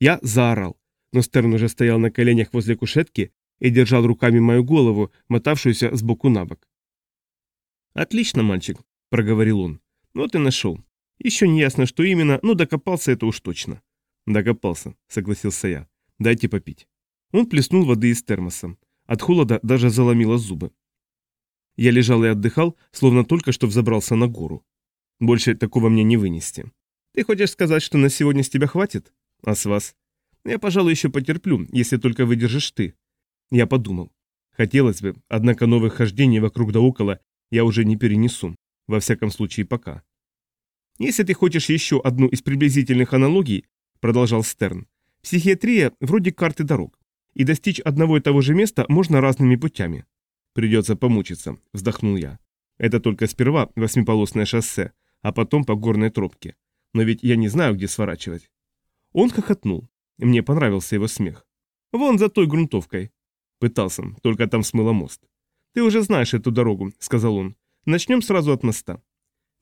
Я заорал, но Стерн уже стоял на коленях возле кушетки и держал руками мою голову, мотавшуюся с боку на бок. «Отлично, мальчик», — проговорил он. «Вот и нашел. Еще не ясно, что именно, но докопался это уж точно». «Докопался», — согласился я. «Дайте попить». Он плеснул воды из термоса. От холода даже заломило зубы. Я лежал и отдыхал, словно только что взобрался на гору. Больше такого мне не вынести. Ты хочешь сказать, что на сегодня с тебя хватит? А с вас? Я, пожалуй, еще потерплю, если только выдержишь ты. Я подумал. Хотелось бы, однако новых хождений вокруг да около я уже не перенесу. Во всяком случае, пока. Если ты хочешь еще одну из приблизительных аналогий, продолжал Стерн, психиатрия вроде карты дорог. И достичь одного и того же места можно разными путями. Придется помучиться, вздохнул я. Это только сперва восьмиполосное шоссе, а потом по горной тропке. Но ведь я не знаю, где сворачивать. Он хохотнул. Мне понравился его смех. Вон за той грунтовкой. Пытался, только там смыло мост. Ты уже знаешь эту дорогу, сказал он. Начнем сразу от моста.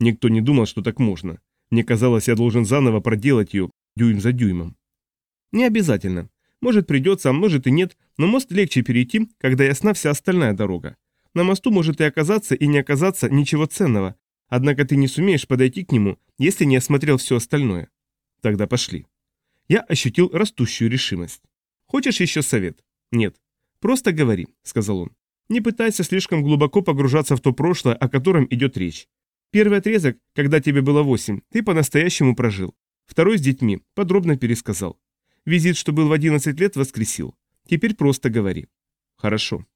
Никто не думал, что так можно. Мне казалось, я должен заново проделать ее дюйм за дюймом. Не обязательно. Может придется, а может и нет, но мост легче перейти, когда ясна вся остальная дорога. На мосту может и оказаться, и не оказаться ничего ценного, однако ты не сумеешь подойти к нему, если не осмотрел все остальное. Тогда пошли. Я ощутил растущую решимость. Хочешь еще совет? Нет. Просто говори, сказал он. Не пытайся слишком глубоко погружаться в то прошлое, о котором идет речь. Первый отрезок, когда тебе было восемь, ты по-настоящему прожил. Второй с детьми, подробно пересказал. Визит, что был в 11 лет, воскресил. Теперь просто говори. Хорошо.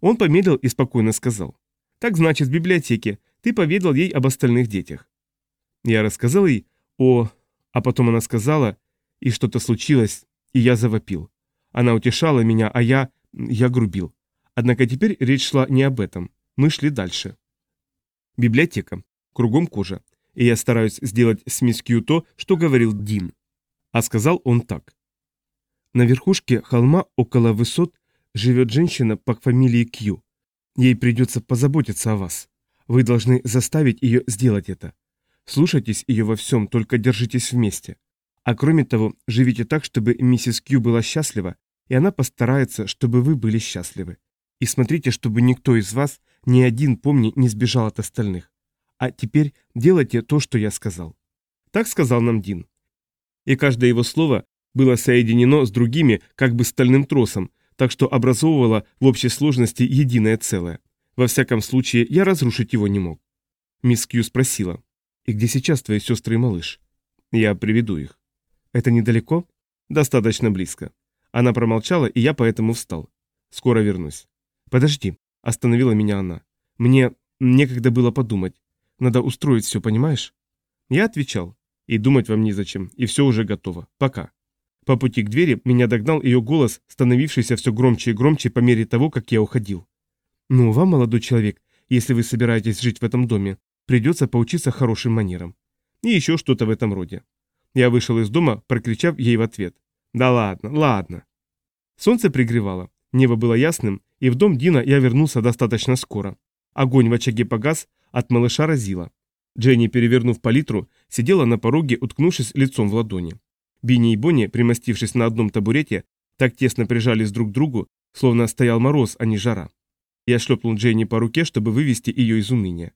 Он помедлил и спокойно сказал. Так значит, в библиотеке ты поведал ей об остальных детях. Я рассказал ей о... А потом она сказала, и что-то случилось, и я завопил. Она утешала меня, а я... я грубил. Однако теперь речь шла не об этом. Мы шли дальше. Библиотека. Кругом кожа. И я стараюсь сделать с мисс Кью то, что говорил Дин. А сказал он так. На верхушке холма около высот живет женщина по фамилии Кью. Ей придется позаботиться о вас. Вы должны заставить ее сделать это. Слушайтесь ее во всем, только держитесь вместе. А кроме того, живите так, чтобы миссис Кью была счастлива, и она постарается, чтобы вы были счастливы. И смотрите, чтобы никто из вас, ни один, помни, не сбежал от остальных. А теперь делайте то, что я сказал. Так сказал нам Дин и каждое его слово было соединено с другими как бы стальным тросом, так что образовывало в общей сложности единое целое. Во всяком случае, я разрушить его не мог. Мисс Кью спросила, «И где сейчас твои сестры и малыш?» «Я приведу их». «Это недалеко?» «Достаточно близко». Она промолчала, и я поэтому встал. «Скоро вернусь». «Подожди», — остановила меня она. «Мне некогда было подумать. Надо устроить все, понимаешь?» Я отвечал. И думать вам незачем, и все уже готово. Пока. По пути к двери меня догнал ее голос, становившийся все громче и громче по мере того, как я уходил. «Ну, вам, молодой человек, если вы собираетесь жить в этом доме, придется поучиться хорошим манерам». И еще что-то в этом роде. Я вышел из дома, прокричав ей в ответ. «Да ладно, ладно». Солнце пригревало, небо было ясным, и в дом Дина я вернулся достаточно скоро. Огонь в очаге погас, от малыша разило. Дженни, перевернув палитру, сидела на пороге, уткнувшись лицом в ладони. Бинни и Бонни, примостившись на одном табурете, так тесно прижались друг к другу, словно стоял мороз, а не жара. Я шлепнул Дженни по руке, чтобы вывести ее из уныния.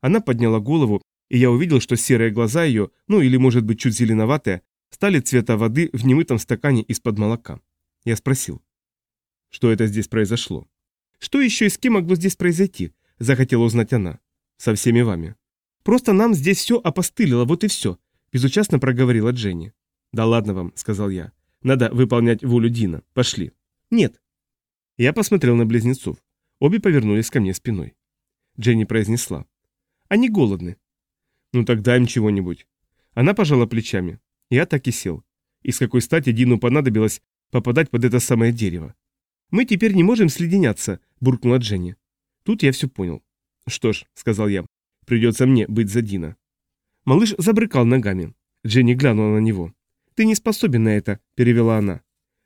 Она подняла голову, и я увидел, что серые глаза ее, ну или может быть чуть зеленоватые, стали цвета воды в немытом стакане из-под молока. Я спросил, что это здесь произошло. Что еще и с кем могло здесь произойти, захотела узнать она. Со всеми вами. Просто нам здесь все опостылило, вот и все», – безучастно проговорила Дженни. «Да ладно вам», – сказал я. «Надо выполнять волю Дина. Пошли». «Нет». Я посмотрел на близнецов. Обе повернулись ко мне спиной. Дженни произнесла. «Они голодны». «Ну тогда им чего-нибудь». Она пожала плечами. Я так и сел. И с какой стати Дину понадобилось попадать под это самое дерево? «Мы теперь не можем следеняться», – буркнула Дженни. Тут я все понял. «Что ж», – сказал я, Придется мне быть за Дина. Малыш забрыкал ногами. Дженни глянула на него. «Ты не способен на это», — перевела она.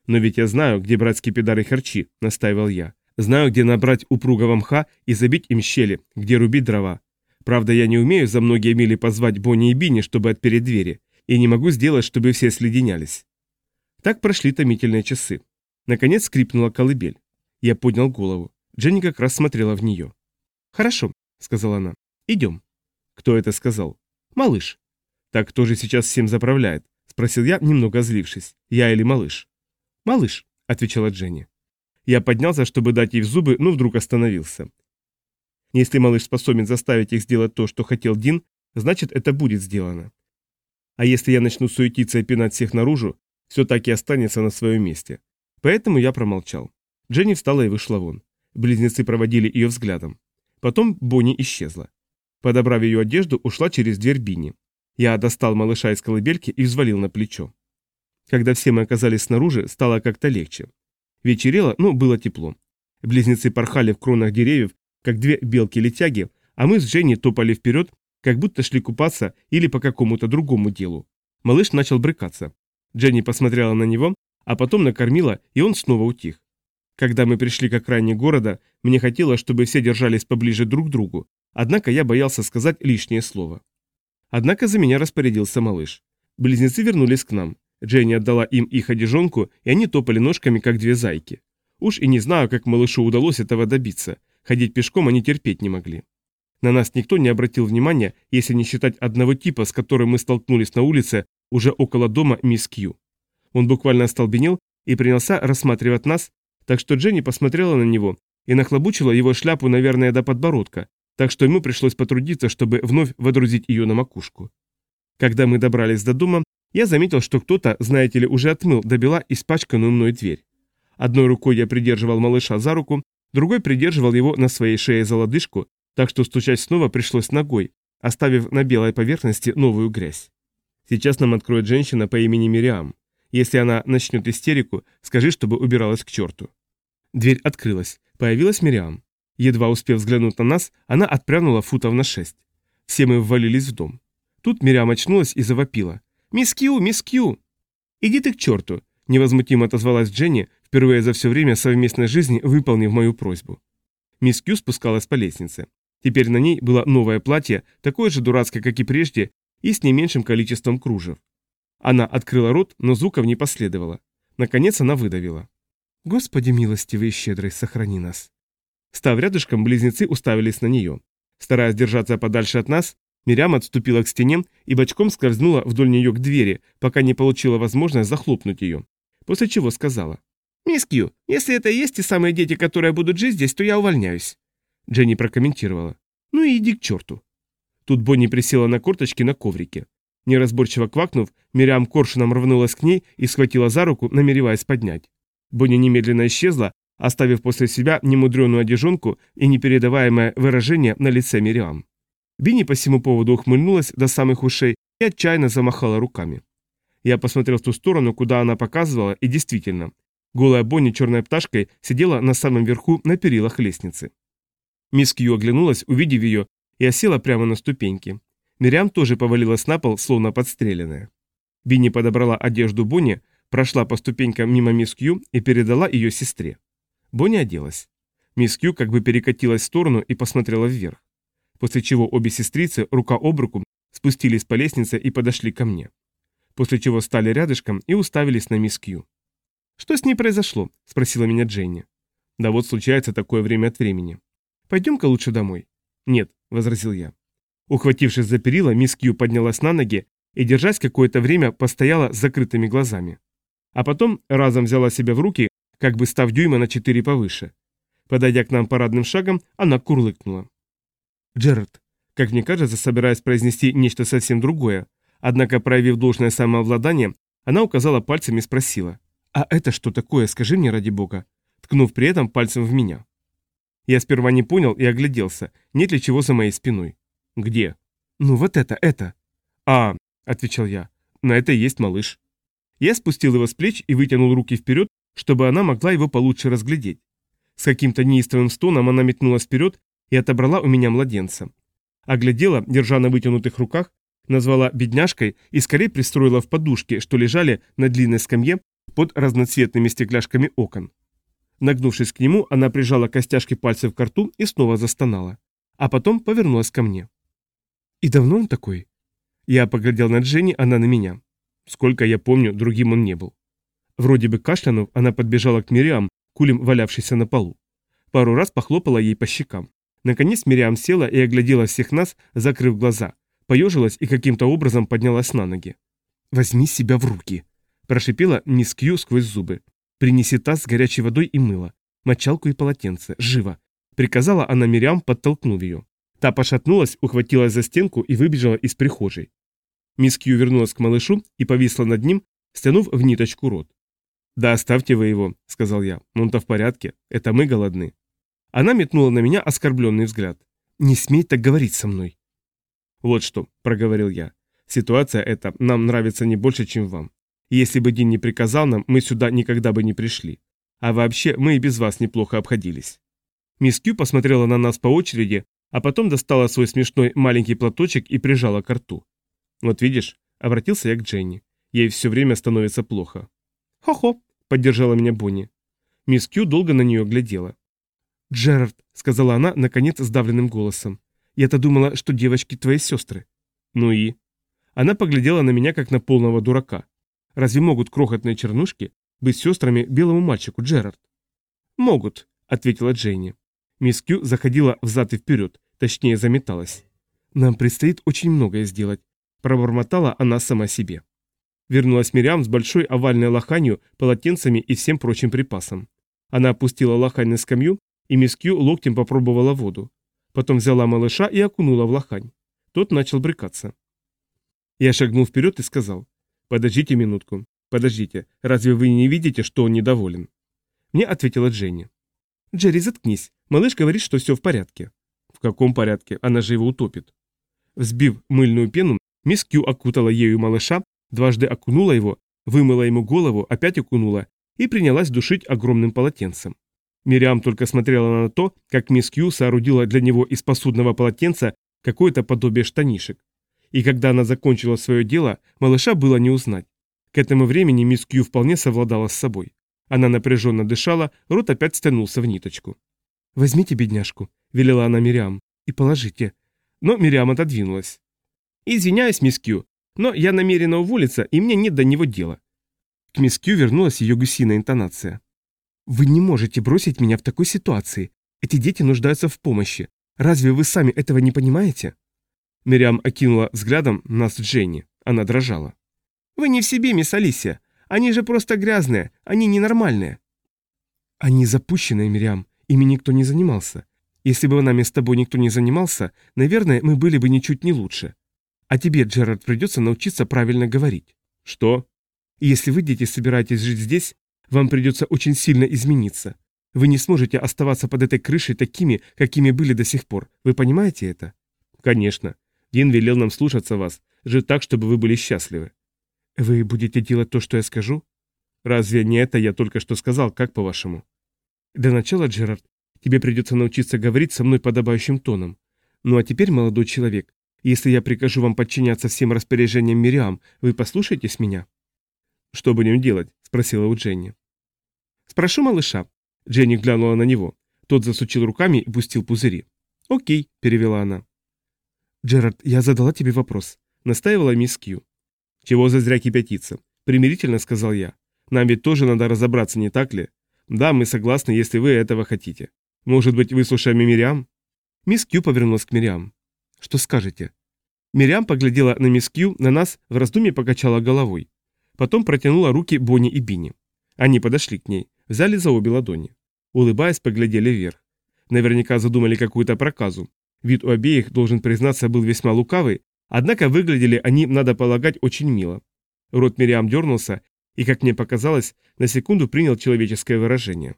«Но ведь я знаю, где брать скипидары харчи», — настаивал я. «Знаю, где набрать упругого мха и забить им щели, где рубить дрова. Правда, я не умею за многие мили позвать Бонни и Бинни, чтобы отпереть двери, и не могу сделать, чтобы все следенялись». Так прошли томительные часы. Наконец скрипнула колыбель. Я поднял голову. Дженни как раз смотрела в нее. «Хорошо», — сказала она. «Идем». «Кто это сказал?» «Малыш». «Так кто же сейчас всем заправляет?» — спросил я, немного злившись. «Я или малыш?» «Малыш», — отвечала Дженни. Я поднялся, чтобы дать ей в зубы, но вдруг остановился. Если малыш способен заставить их сделать то, что хотел Дин, значит это будет сделано. А если я начну суетиться и пинать всех наружу, все так и останется на своем месте. Поэтому я промолчал. Дженни встала и вышла вон. Близнецы проводили ее взглядом. Потом Бонни исчезла. Подобрав ее одежду, ушла через дверь Бини. Я достал малыша из колыбельки и взвалил на плечо. Когда все мы оказались снаружи, стало как-то легче. Вечерело, но было тепло. Близнецы порхали в кронах деревьев, как две белки-летяги, а мы с Дженни топали вперед, как будто шли купаться или по какому-то другому делу. Малыш начал брыкаться. Дженни посмотрела на него, а потом накормила, и он снова утих. Когда мы пришли к окраине города, мне хотелось, чтобы все держались поближе друг к другу, однако я боялся сказать лишнее слово. Однако за меня распорядился малыш. Близнецы вернулись к нам. Дженни отдала им их одежонку, и они топали ножками, как две зайки. Уж и не знаю, как малышу удалось этого добиться. Ходить пешком они терпеть не могли. На нас никто не обратил внимания, если не считать одного типа, с которым мы столкнулись на улице уже около дома мисс Кью. Он буквально остолбенел и принялся рассматривать нас, так что Дженни посмотрела на него и нахлобучила его шляпу, наверное, до подбородка, так что ему пришлось потрудиться, чтобы вновь водрузить ее на макушку. Когда мы добрались до дома, я заметил, что кто-то, знаете ли, уже отмыл до бела испачканную мной дверь. Одной рукой я придерживал малыша за руку, другой придерживал его на своей шее за лодыжку, так что стучать снова пришлось ногой, оставив на белой поверхности новую грязь. Сейчас нам откроет женщина по имени Мириам. Если она начнет истерику, скажи, чтобы убиралась к черту. Дверь открылась. Появилась Мириам. Едва успев взглянуть на нас, она отпрянула футов на шесть. Все мы ввалились в дом. Тут Мириам очнулась и завопила. «Мисс Кью, мисс Кью!» «Иди ты к черту!» – невозмутимо отозвалась Дженни, впервые за все время совместной жизни выполнив мою просьбу. Мисс Кью спускалась по лестнице. Теперь на ней было новое платье, такое же дурацкое, как и прежде, и с не меньшим количеством кружев. Она открыла рот, но звуков не последовало. Наконец она выдавила. «Господи милостивый и щедрый, сохрани нас!» Став рядышком, близнецы уставились на нее. Стараясь держаться подальше от нас, Мирям отступила к стене и бочком скользнула вдоль нее к двери, пока не получила возможность захлопнуть ее. После чего сказала. «Мисс Кью, если это и есть те самые дети, которые будут жить здесь, то я увольняюсь». Дженни прокомментировала. «Ну и иди к черту». Тут Бонни присела на корточки на коврике. Неразборчиво квакнув, Мириам коршуном рванулась к ней и схватила за руку, намереваясь поднять. Бонни немедленно исчезла, оставив после себя немудреную одежонку и непередаваемое выражение на лице Мириам. Бинни по всему поводу ухмыльнулась до самых ушей и отчаянно замахала руками. Я посмотрел в ту сторону, куда она показывала, и действительно, голая Бонни черной пташкой сидела на самом верху на перилах лестницы. Мисс Кью оглянулась, увидев ее, и осела прямо на ступеньки. Мириам тоже повалилась на пол, словно подстреленная. Бинни подобрала одежду Бонни, прошла по ступенькам мимо мисс Кью и передала ее сестре. Бонни оделась. Мисс Кью как бы перекатилась в сторону и посмотрела вверх после чего обе сестрицы рука об руку спустились по лестнице и подошли ко мне. После чего стали рядышком и уставились на мисс Кью. «Что с ней произошло?» – спросила меня Дженни. «Да вот случается такое время от времени. Пойдем-ка лучше домой». «Нет», – возразил я. Ухватившись за перила, мисс Кью поднялась на ноги и, держась какое-то время, постояла с закрытыми глазами. А потом разом взяла себя в руки, как бы став дюйма на четыре повыше. Подойдя к нам парадным шагом, она курлыкнула. Джерард, как мне кажется, собираясь произнести нечто совсем другое, однако, проявив должное самообладание, она указала пальцем и спросила, «А это что такое, скажи мне ради бога», ткнув при этом пальцем в меня. Я сперва не понял и огляделся, нет ли чего за моей спиной. «Где?» «Ну вот это, это». «А», — отвечал я, — «на это есть малыш». Я спустил его с плеч и вытянул руки вперед, чтобы она могла его получше разглядеть. С каким-то неистовым стоном она метнулась вперед и отобрала у меня младенца. Оглядела, держа на вытянутых руках, назвала бедняжкой и скорее пристроила в подушки, что лежали на длинной скамье под разноцветными стекляшками окон. Нагнувшись к нему, она прижала костяшки пальцев к рту и снова застонала. А потом повернулась ко мне. «И давно он такой?» Я поглядел на Дженни, она на меня. Сколько я помню, другим он не был. Вроде бы кашлянув, она подбежала к Мириам, кулем валявшейся на полу. Пару раз похлопала ей по щекам. Наконец Мириам села и оглядела всех нас, закрыв глаза, поежилась и каким-то образом поднялась на ноги. «Возьми себя в руки», – прошипела мисс Кью сквозь зубы. «Принеси таз с горячей водой и мыло, мочалку и полотенце, живо», – приказала она Мириам, подтолкнув ее. Та пошатнулась, ухватилась за стенку и выбежала из прихожей. Мисс Кью вернулась к малышу и повисла над ним, стянув в ниточку рот. «Да оставьте вы его», — сказал я. «Он-то в порядке. Это мы голодны». Она метнула на меня оскорбленный взгляд. «Не смей так говорить со мной». «Вот что», — проговорил я. «Ситуация эта нам нравится не больше, чем вам. Если бы Дин не приказал нам, мы сюда никогда бы не пришли. А вообще, мы и без вас неплохо обходились». Мисс Кью посмотрела на нас по очереди, а потом достала свой смешной маленький платочек и прижала к рту. «Вот видишь», — обратился я к Дженни, — «ей все время становится плохо». «Хо-хо», — поддержала меня Бонни. Мисс Кью долго на нее глядела. «Джерард», — сказала она, наконец, сдавленным голосом, — «я-то думала, что девочки твои сестры». «Ну и?» Она поглядела на меня, как на полного дурака. «Разве могут крохотные чернушки быть сестрами белому мальчику, Джерард?» «Могут», — ответила Джейни. Мисс Кью заходила взад и вперед, точнее заметалась. «Нам предстоит очень многое сделать», — пробормотала она сама себе. Вернулась Мириам с большой овальной лоханью, полотенцами и всем прочим припасом. Она опустила лохань на скамью, и мисс Кью локтем попробовала воду. Потом взяла малыша и окунула в лохань. Тот начал брыкаться. Я шагнул вперед и сказал, «Подождите минутку, подождите, разве вы не видите, что он недоволен?» Мне ответила Дженни. «Джерри, заткнись, малыш говорит, что все в порядке». «В каком порядке? Она же его утопит». Взбив мыльную пену, мисс Кью окутала ею малыша дважды окунула его, вымыла ему голову, опять окунула и принялась душить огромным полотенцем. Мириам только смотрела на то, как мисс Кью соорудила для него из посудного полотенца какое-то подобие штанишек. И когда она закончила свое дело, малыша было не узнать. К этому времени мисс Кью вполне совладала с собой. Она напряженно дышала, рот опять стянулся в ниточку. «Возьмите бедняжку», — велела она Мириам, — «и положите». Но Мириам отодвинулась. «Извиняюсь, мисс Кью, но я намерена уволиться, и мне нет до него дела. К мисс Кью вернулась ее гусиная интонация. «Вы не можете бросить меня в такой ситуации. Эти дети нуждаются в помощи. Разве вы сами этого не понимаете?» Мириам окинула взглядом нас Дженни. Она дрожала. «Вы не в себе, мисс Алисия. Они же просто грязные. Они ненормальные». «Они запущенные, Мириам. Ими никто не занимался. Если бы нами с тобой никто не занимался, наверное, мы были бы ничуть не лучше. А тебе, Джерард, придется научиться правильно говорить. Что? Если вы, дети, собираетесь жить здесь, вам придется очень сильно измениться. Вы не сможете оставаться под этой крышей такими, какими были до сих пор. Вы понимаете это? Конечно. Дин велел нам слушаться вас, жить так, чтобы вы были счастливы. Вы будете делать то, что я скажу? Разве не это я только что сказал, как по-вашему? Для начала, Джерард, тебе придется научиться говорить со мной подобающим тоном. Ну а теперь, молодой человек, если я прикажу вам подчиняться всем распоряжениям Мириам, вы послушаетесь меня?» «Что будем делать?» – спросила у Дженни. «Спрошу малыша». Дженни глянула на него. Тот засучил руками и пустил пузыри. «Окей», – перевела она. «Джерард, я задала тебе вопрос», – настаивала мисс Кью. «Чего за зря кипятиться?» – примирительно сказал я. «Нам ведь тоже надо разобраться, не так ли? Да, мы согласны, если вы этого хотите. Может быть, выслушаем и Мириам?» Мисс Кью повернулась к Мириам. Что скажете?» Мириам поглядела на мисс Кью, на нас, в раздумье покачала головой. Потом протянула руки Бонни и Бинни. Они подошли к ней, взяли за обе ладони. Улыбаясь, поглядели вверх. Наверняка задумали какую-то проказу. Вид у обеих, должен признаться, был весьма лукавый, однако выглядели они, надо полагать, очень мило. Рот Мириам дернулся и, как мне показалось, на секунду принял человеческое выражение.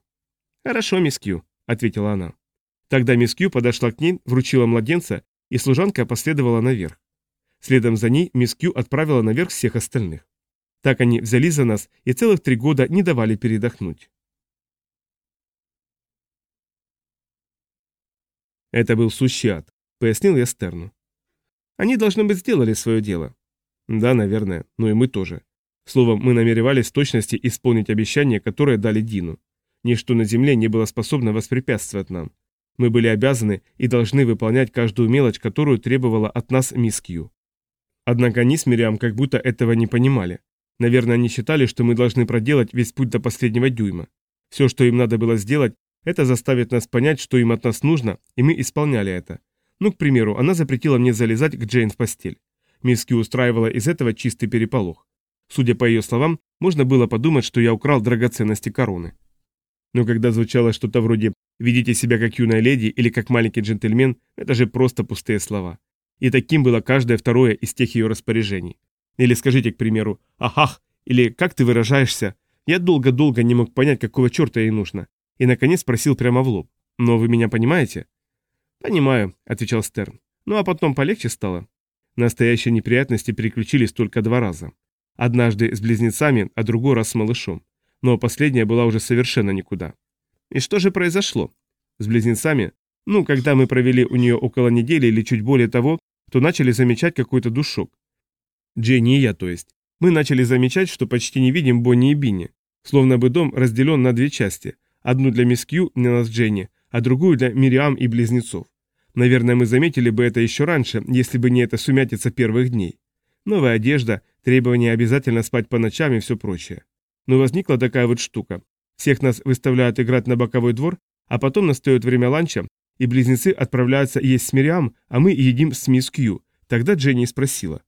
«Хорошо, мисс Кью», — ответила она. Тогда мисс Кью подошла к ней, вручила младенца и служанка последовала наверх. Следом за ней мисс Кью отправила наверх всех остальных. Так они взялись за нас и целых три года не давали передохнуть. Это был сущий ад, пояснил я Стерну. Они, должно быть, сделали свое дело. Да, наверное, но и мы тоже. Словом, мы намеревались в точности исполнить обещание, которое дали Дину. Ничто на земле не было способно воспрепятствовать нам. Мы были обязаны и должны выполнять каждую мелочь, которую требовала от нас мисс Кью. Однако они с Мириам как будто этого не понимали. Наверное, они считали, что мы должны проделать весь путь до последнего дюйма. Все, что им надо было сделать, это заставить нас понять, что им от нас нужно, и мы исполняли это. Ну, к примеру, она запретила мне залезать к Джейн в постель. Мисс Кью устраивала из этого чистый переполох. Судя по ее словам, можно было подумать, что я украл драгоценности короны. Но когда звучало что-то вроде «ведите себя как юная леди» или «как маленький джентльмен», это же просто пустые слова. И таким было каждое второе из тех ее распоряжений. Или скажите, к примеру, «ахах» или «как ты выражаешься?» Я долго-долго не мог понять, какого черта ей нужно. И, наконец, спросил прямо в лоб. «Но вы меня понимаете?» «Понимаю», — отвечал Стерн. «Ну а потом полегче стало». Настоящие неприятности переключились только два раза. Однажды с близнецами, а другой раз с малышом. Но последняя была уже совершенно никуда. И что же произошло? С близнецами? Ну, когда мы провели у нее около недели или чуть более того, то начали замечать какой-то душок. Дженни и я, то есть. Мы начали замечать, что почти не видим Бонни и Бинни. Словно бы дом разделен на две части. Одну для мисс Кью, не нас Дженни, а другую для Мириам и близнецов. Наверное, мы заметили бы это еще раньше, если бы не эта сумятица первых дней. Новая одежда, требование обязательно спать по ночам и все прочее. Но возникла такая вот штука. Всех нас выставляют играть на боковой двор, а потом настает время ланча, и близнецы отправляются есть с Мириам, а мы едим с мисс Кью. Тогда Дженни спросила.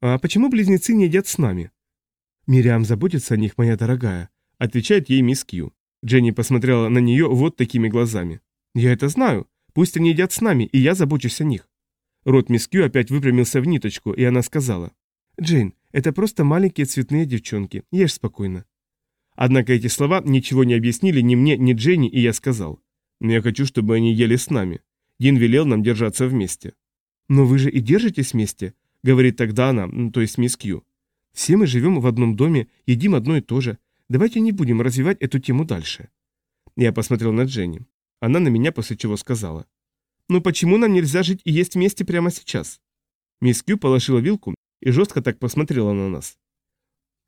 «А почему близнецы не едят с нами?» «Мириам заботится о них, моя дорогая», — отвечает ей мисс Кью. Дженни посмотрела на нее вот такими глазами. «Я это знаю. Пусть они едят с нами, и я забочусь о них». Рот мисс Кью опять выпрямился в ниточку, и она сказала. «Джейн, это просто маленькие цветные девчонки. Ешь спокойно». Однако эти слова ничего не объяснили ни мне, ни Дженни, и я сказал. «Я хочу, чтобы они ели с нами. Дин велел нам держаться вместе». «Но вы же и держитесь вместе», — говорит тогда она, то есть мисс Кью. «Все мы живем в одном доме, едим одно и то же. Давайте не будем развивать эту тему дальше». Я посмотрел на Дженни. Она на меня после чего сказала. «Ну почему нам нельзя жить и есть вместе прямо сейчас?» Мисс Кью положила вилку и жестко так посмотрела на нас.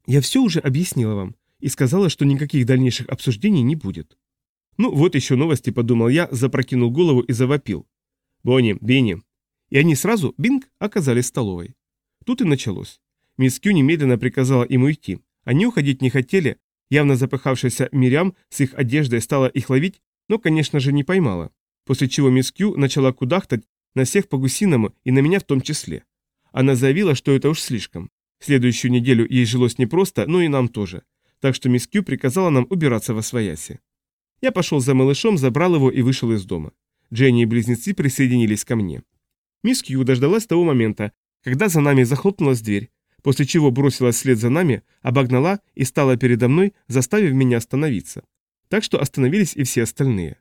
«Я все уже объяснила вам и сказала, что никаких дальнейших обсуждений не будет». Ну вот еще новости, подумал я, запрокинул голову и завопил. «Бонни, Бенни». И они сразу, бинг, оказались в столовой. Тут и началось. Мисс Кью немедленно приказала им уйти. Они уходить не хотели, явно запыхавшаяся Мирям с их одеждой стала их ловить но, конечно же, не поймала, после чего мисс Кью начала кудахтать на всех по-гусиному и на меня в том числе. Она заявила, что это уж слишком. Следующую неделю ей жилось непросто, но и нам тоже. Так что мисс Кью приказала нам убираться во свояси. Я пошел за малышом, забрал его и вышел из дома. Дженни и близнецы присоединились ко мне. Мисс Кью дождалась того момента, когда за нами захлопнулась дверь, после чего бросилась вслед за нами, обогнала и стала передо мной, заставив меня остановиться. Так что остановились и все остальные.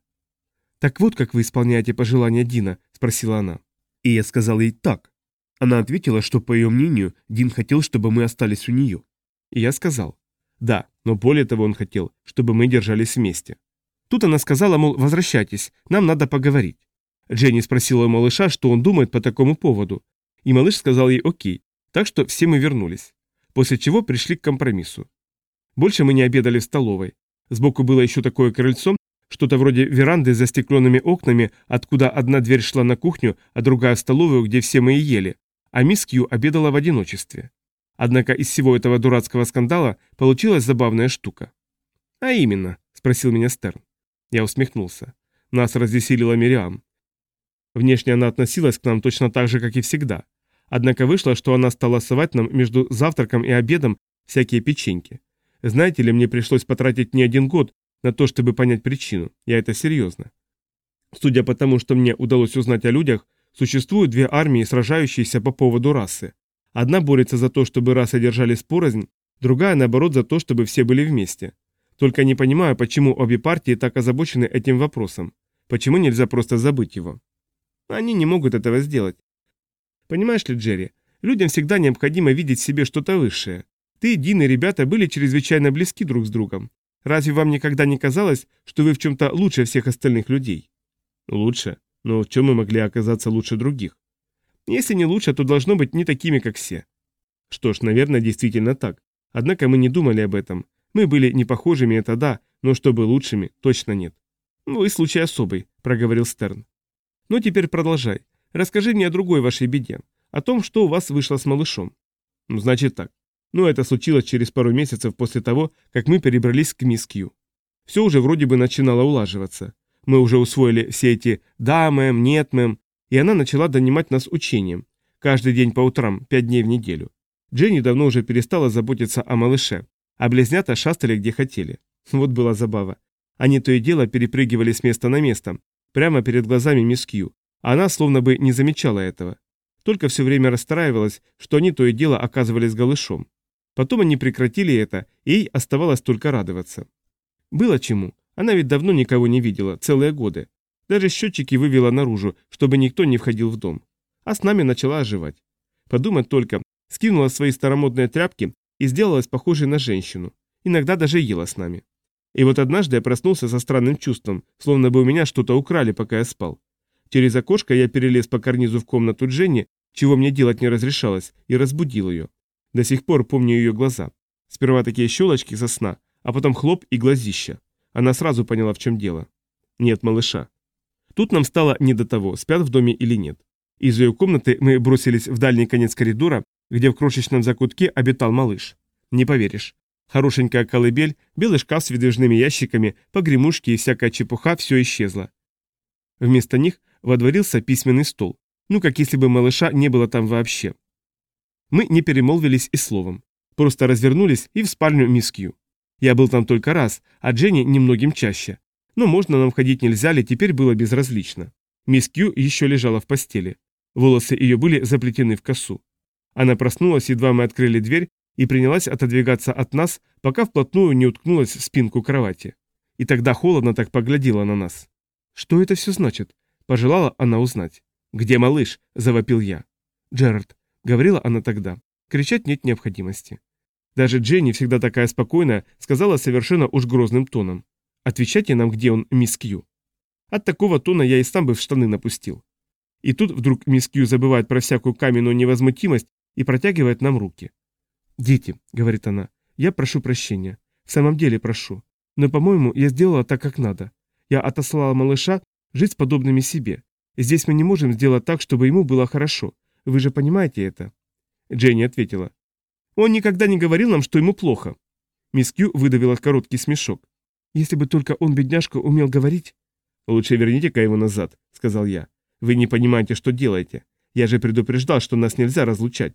«Так вот, как вы исполняете пожелания Дина?» – спросила она. И я сказал ей «так». Она ответила, что, по ее мнению, Дин хотел, чтобы мы остались у нее. И я сказал «да, но более того он хотел, чтобы мы держались вместе». Тут она сказала, мол, возвращайтесь, нам надо поговорить. Дженни спросила у малыша, что он думает по такому поводу. И малыш сказал ей окей, так что все мы вернулись. После чего пришли к компромиссу. Больше мы не обедали в столовой. Сбоку было еще такое крыльцо, что-то вроде веранды с застекленными окнами, откуда одна дверь шла на кухню, а другая в столовую, где все мы и ели, а мисс Кью обедала в одиночестве. Однако из всего этого дурацкого скандала получилась забавная штука. «А именно?» – спросил меня Стерн. Я усмехнулся. Нас развеселила Мириам. Внешне она относилась к нам точно так же, как и всегда. Однако вышло, что она стала совать нам между завтраком и обедом всякие печеньки. Знаете ли, мне пришлось потратить не один год на то, чтобы понять причину. Я это серьезно. Судя по тому, что мне удалось узнать о людях, существуют две армии, сражающиеся по поводу расы. Одна борется за то, чтобы расы держались порознь, другая, наоборот, за то, чтобы все были вместе. Только не понимаю, почему обе партии так озабочены этим вопросом. Почему нельзя просто забыть его? Они не могут этого сделать. Понимаешь ли, Джерри, людям всегда необходимо видеть в себе что-то высшее. Ты, Дин и ребята были чрезвычайно близки друг с другом. Разве вам никогда не казалось, что вы в чем-то лучше всех остальных людей? Лучше? Но в чем мы могли оказаться лучше других? Если не лучше, то должно быть не такими, как все. Что ж, наверное, действительно так. Однако мы не думали об этом. Мы были не похожими, это да, но чтобы лучшими, точно нет. Ну и случай особый, проговорил Стерн. Ну теперь продолжай. Расскажи мне о другой вашей беде. О том, что у вас вышло с малышом. Ну, значит так. Но это случилось через пару месяцев после того, как мы перебрались к мисс Кью. Все уже вроде бы начинало улаживаться. Мы уже усвоили все эти «да, мэм», «нет, мэм», и она начала донимать нас учением. Каждый день по утрам, пять дней в неделю. Дженни давно уже перестала заботиться о малыше, а близнята шастали где хотели. Вот была забава. Они то и дело перепрыгивали с места на место, прямо перед глазами мисс Кью, она словно бы не замечала этого. Только все время расстраивалась, что они то и дело оказывались голышом. Потом они прекратили это, и ей оставалось только радоваться. Было чему. Она ведь давно никого не видела, целые годы. Даже счетчики вывела наружу, чтобы никто не входил в дом. А с нами начала оживать. Подумать только, скинула свои старомодные тряпки и сделалась похожей на женщину. Иногда даже ела с нами. И вот однажды я проснулся со странным чувством, словно бы у меня что-то украли, пока я спал. Через окошко я перелез по карнизу в комнату Дженни, чего мне делать не разрешалось, и разбудил ее. До сих пор помню ее глаза. Сперва такие щелочки со сна, а потом хлоп и глазища. Она сразу поняла, в чем дело. Нет малыша. Тут нам стало не до того, спят в доме или нет. Из ее комнаты мы бросились в дальний конец коридора, где в крошечном закутке обитал малыш. Не поверишь. Хорошенькая колыбель, белый шкаф с выдвижными ящиками, погремушки и всякая чепуха все исчезло. Вместо них водворился письменный стол. Ну, как если бы малыша не было там вообще. Мы не перемолвились и словом. Просто развернулись и в спальню мисс Кью. Я был там только раз, а Дженни немногим чаще. Но можно нам входить нельзя ли, теперь было безразлично. Мисс Кью еще лежала в постели. Волосы ее были заплетены в косу. Она проснулась, едва мы открыли дверь, и принялась отодвигаться от нас, пока вплотную не уткнулась в спинку кровати. И тогда холодно так поглядела на нас. «Что это все значит?» – пожелала она узнать. «Где малыш?» – завопил я. «Джерард», – говорила она тогда, – кричать нет необходимости. Даже Дженни, всегда такая спокойная, сказала совершенно уж грозным тоном. «Отвечайте нам, где он, мисс Кью». От такого тона я и сам бы в штаны напустил. И тут вдруг мисс Кью забывает про всякую каменную невозмутимость и протягивает нам руки. «Дети», — говорит она, — «я прошу прощения. В самом деле прошу. Но, по-моему, я сделала так, как надо. Я отослала малыша жить с подобными себе. Здесь мы не можем сделать так, чтобы ему было хорошо. Вы же понимаете это?» Дженни ответила. Он никогда не говорил нам, что ему плохо. Мисс Кью выдавила короткий смешок. Если бы только он, бедняжка, умел говорить... Лучше верните-ка его назад, сказал я. Вы не понимаете, что делаете. Я же предупреждал, что нас нельзя разлучать.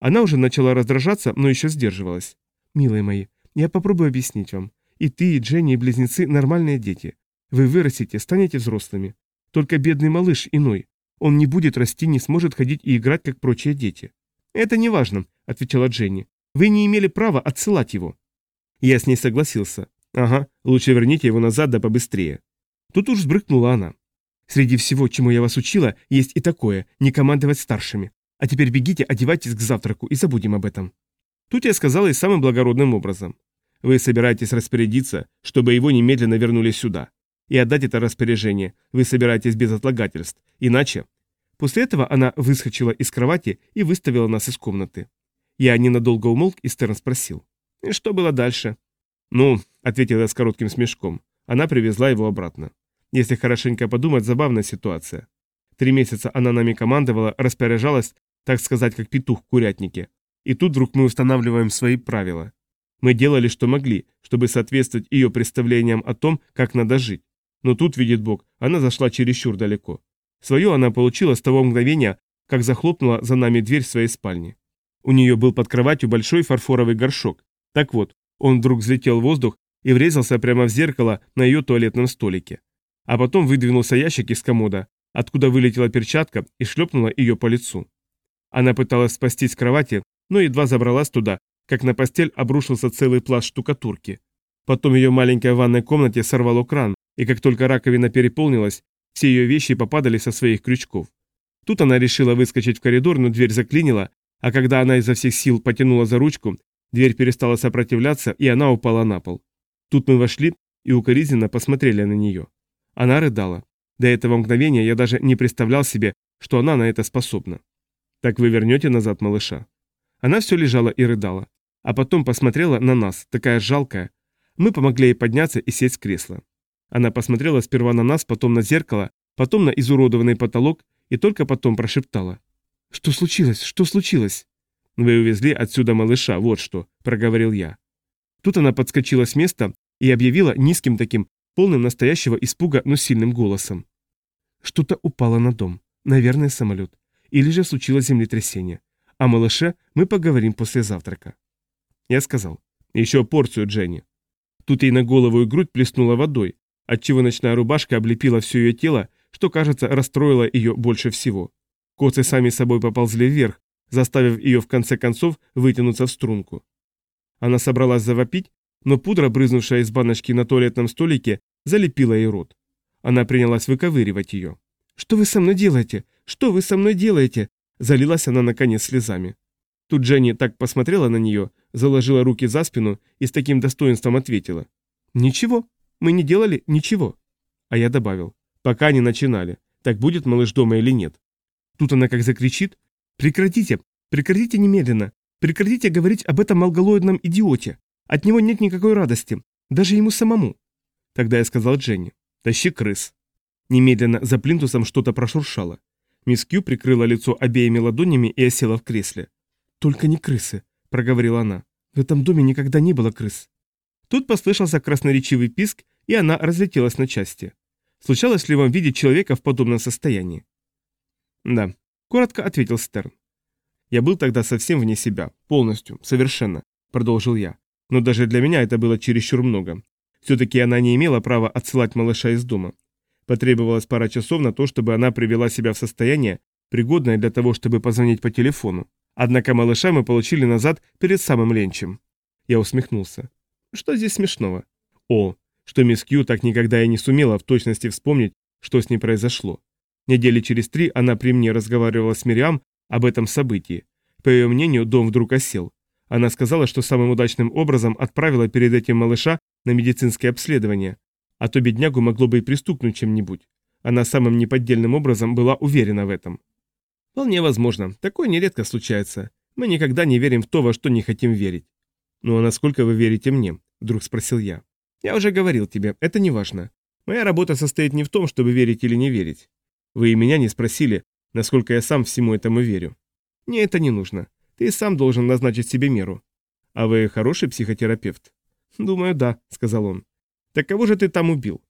Она уже начала раздражаться, но еще сдерживалась. Милые мои, я попробую объяснить вам. И ты, и Дженни, и близнецы – нормальные дети. Вы вырастете, станете взрослыми. Только бедный малыш иной. Он не будет расти, не сможет ходить и играть, как прочие дети. Это не важно, отвечала Дженни. «Вы не имели права отсылать его». Я с ней согласился. «Ага, лучше верните его назад да побыстрее». Тут уж взбрыкнула она. «Среди всего, чему я вас учила, есть и такое – не командовать старшими. А теперь бегите, одевайтесь к завтраку и забудем об этом». Тут я сказала и самым благородным образом. «Вы собираетесь распорядиться, чтобы его немедленно вернули сюда. И отдать это распоряжение вы собираетесь без отлагательств. Иначе...» После этого она выскочила из кровати и выставила нас из комнаты. Я ненадолго умолк, и Стерн спросил. «И что было дальше?» «Ну», — ответил я с коротким смешком, — она привезла его обратно. Если хорошенько подумать, забавная ситуация. Три месяца она нами командовала, распоряжалась, так сказать, как петух в курятнике. И тут вдруг мы устанавливаем свои правила. Мы делали, что могли, чтобы соответствовать ее представлениям о том, как надо жить. Но тут, видит Бог, она зашла чересчур далеко. Свое она получила с того мгновения, как захлопнула за нами дверь своей спальни. У нее был под кроватью большой фарфоровый горшок. Так вот, он вдруг взлетел в воздух и врезался прямо в зеркало на ее туалетном столике. А потом выдвинулся ящик из комода, откуда вылетела перчатка и шлепнула ее по лицу. Она пыталась спастись с кровати, но едва забралась туда, как на постель обрушился целый пласт штукатурки. Потом ее маленькой ванной комнате сорвало кран, и как только раковина переполнилась, все ее вещи попадали со своих крючков. Тут она решила выскочить в коридор, но дверь заклинила, а когда она изо всех сил потянула за ручку, дверь перестала сопротивляться, и она упала на пол. Тут мы вошли и укоризненно посмотрели на нее. Она рыдала. До этого мгновения я даже не представлял себе, что она на это способна. «Так вы вернете назад малыша?» Она все лежала и рыдала. А потом посмотрела на нас, такая жалкая. Мы помогли ей подняться и сесть в кресло. Она посмотрела сперва на нас, потом на зеркало, потом на изуродованный потолок и только потом прошептала. «Что случилось? Что случилось?» «Вы увезли отсюда малыша, вот что», — проговорил я. Тут она подскочила с места и объявила низким таким, полным настоящего испуга, но сильным голосом. Что-то упало на дом. Наверное, самолет. Или же случилось землетрясение. О малыше мы поговорим после завтрака. Я сказал. Еще порцию, Дженни. Тут ей на голову и грудь плеснула водой, отчего ночная рубашка облепила все ее тело, что, кажется, расстроило ее больше всего. Косы сами собой поползли вверх, заставив ее в конце концов вытянуться в струнку. Она собралась завопить, но пудра, брызнувшая из баночки на туалетном столике, залепила ей рот. Она принялась выковыривать ее. «Что вы со мной делаете? Что вы со мной делаете?» Залилась она наконец слезами. Тут Дженни так посмотрела на нее, заложила руки за спину и с таким достоинством ответила. «Ничего, мы не делали ничего». А я добавил. «Пока не начинали. Так будет малыш дома или нет?» Тут она как закричит. «Прекратите! Прекратите немедленно! Прекратите говорить об этом алголоидном идиоте! От него нет никакой радости, даже ему самому!» Тогда я сказал Дженни. «Тащи крыс!» Немедленно за плинтусом что-то прошуршало. Мисс Кью прикрыла лицо обеими ладонями и осела в кресле. «Только не крысы», — проговорила она. «В этом доме никогда не было крыс». Тут послышался красноречивый писк, и она разлетелась на части. Случалось ли вам видеть человека в подобном состоянии? Да, коротко ответил Стерн. Я был тогда совсем вне себя, полностью, совершенно, продолжил я. Но даже для меня это было чересчур много. Все-таки она не имела права отсылать малыша из дома. Потребовалось пара часов на то, чтобы она привела себя в состояние, пригодное для того, чтобы позвонить по телефону. Однако малыша мы получили назад перед самым ленчем. Я усмехнулся. Что здесь смешного? О, что мисс Кью так никогда и не сумела в точности вспомнить, что с ней произошло. Недели через три она при мне разговаривала с Мириам об этом событии. По ее мнению, дом вдруг осел. Она сказала, что самым удачным образом отправила перед этим малыша на медицинское обследование, а то беднягу могло бы и пристукнуть чем-нибудь. Она самым неподдельным образом была уверена в этом. Вполне возможно, такое нередко случается. Мы никогда не верим в то, во что не хотим верить. Ну а насколько вы верите мне? Вдруг спросил я. Я уже говорил тебе, это не важно. Моя работа состоит не в том, чтобы верить или не верить. Вы и меня не спросили, насколько я сам всему этому верю. Мне это не нужно. Ты сам должен назначить себе меру. А вы хороший психотерапевт? Думаю, да, сказал он. Так кого же ты там убил?